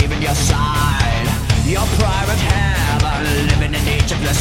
leaving your side. Your private heaven living in each of the